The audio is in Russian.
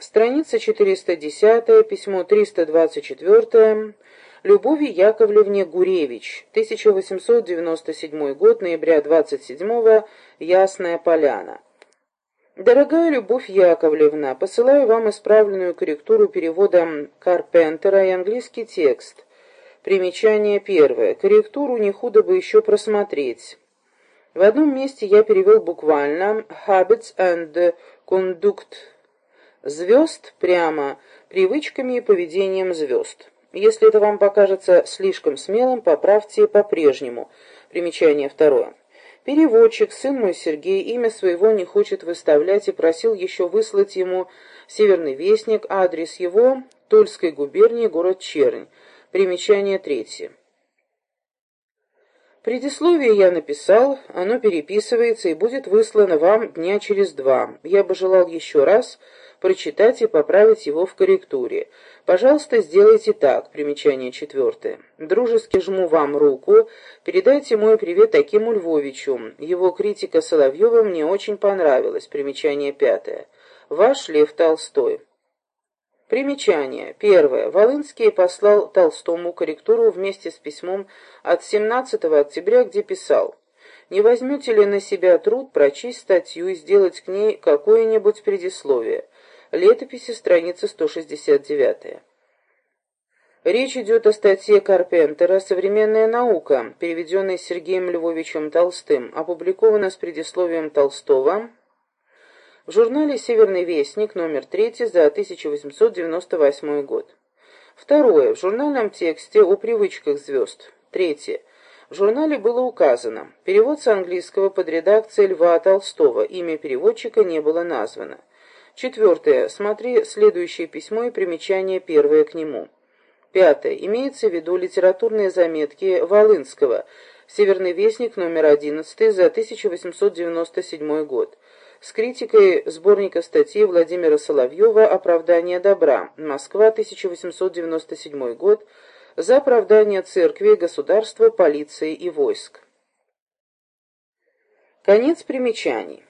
Страница 410, письмо 324, Любови Яковлевне Гуревич, 1897 год, ноября 27 Ясная Поляна. Дорогая Любовь Яковлевна, посылаю вам исправленную корректуру перевода Карпентера и английский текст. Примечание первое. Корректуру не худо бы еще просмотреть. В одном месте я перевел буквально «habits and conduct» звезд прямо привычками и поведением звезд. Если это вам покажется слишком смелым, поправьте по-прежнему. Примечание второе. Переводчик, сын мой Сергей, имя своего не хочет выставлять и просил еще выслать ему «Северный вестник», адрес его – Тульской губернии, город Чернь. Примечание третье. Предисловие я написал, оно переписывается и будет выслано вам дня через два. Я бы желал еще раз прочитать и поправить его в корректуре. Пожалуйста, сделайте так. Примечание четвертое. Дружески жму вам руку. Передайте мой привет Акиму Львовичу. Его критика Соловьева мне очень понравилась. Примечание пятое. Ваш Лев Толстой. Примечание. Первое. Волынский послал Толстому корректуру вместе с письмом от 17 октября, где писал «Не возьмете ли на себя труд прочесть статью и сделать к ней какое-нибудь предисловие?» Летописи, страница 169. Речь идет о статье Карпентера «Современная наука», переведенной Сергеем Львовичем Толстым, опубликована с предисловием Толстого в журнале «Северный вестник» номер 3 за 1898 год. Второе. В журнальном тексте о привычках звезд. Третье. В журнале было указано. Перевод с английского под редакцией Льва Толстого. Имя переводчика не было названо. Четвертое. Смотри следующее письмо и примечание первое к нему. Пятое. Имеется в виду литературные заметки Волынского. Северный вестник номер 11 за 1897 год с критикой сборника статей Владимира Соловьева «Оправдание добра. Москва, 1897 год. За оправдание церкви, государства, полиции и войск». Конец примечаний.